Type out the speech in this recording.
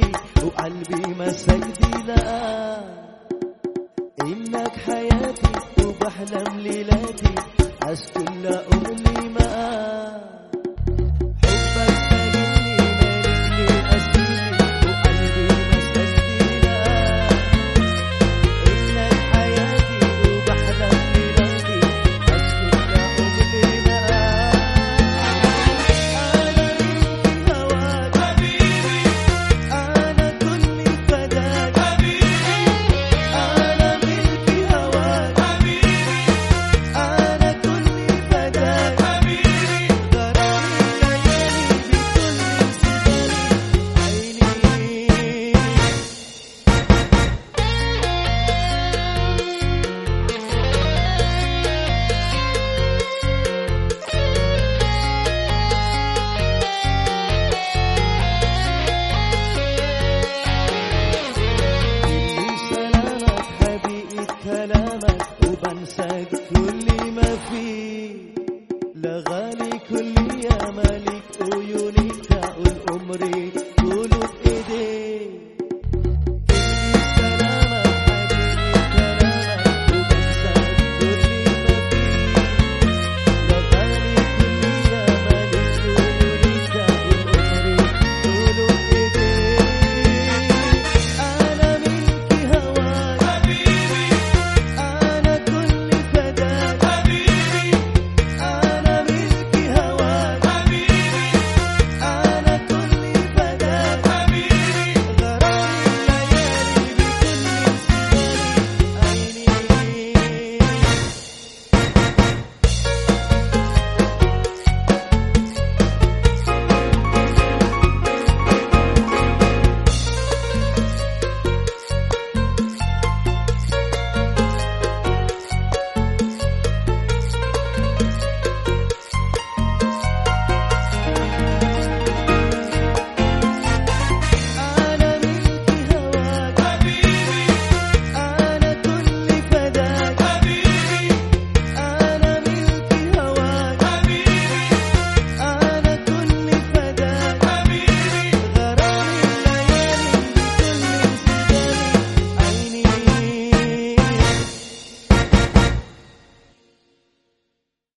مساكني وقلبي مساكني لا. إنك حياتي وبحلم ليلاتي عايز كل أقول ما. كل ما فيه لغالي كل يا مالك عيوني تقول عمري قولوا بايديك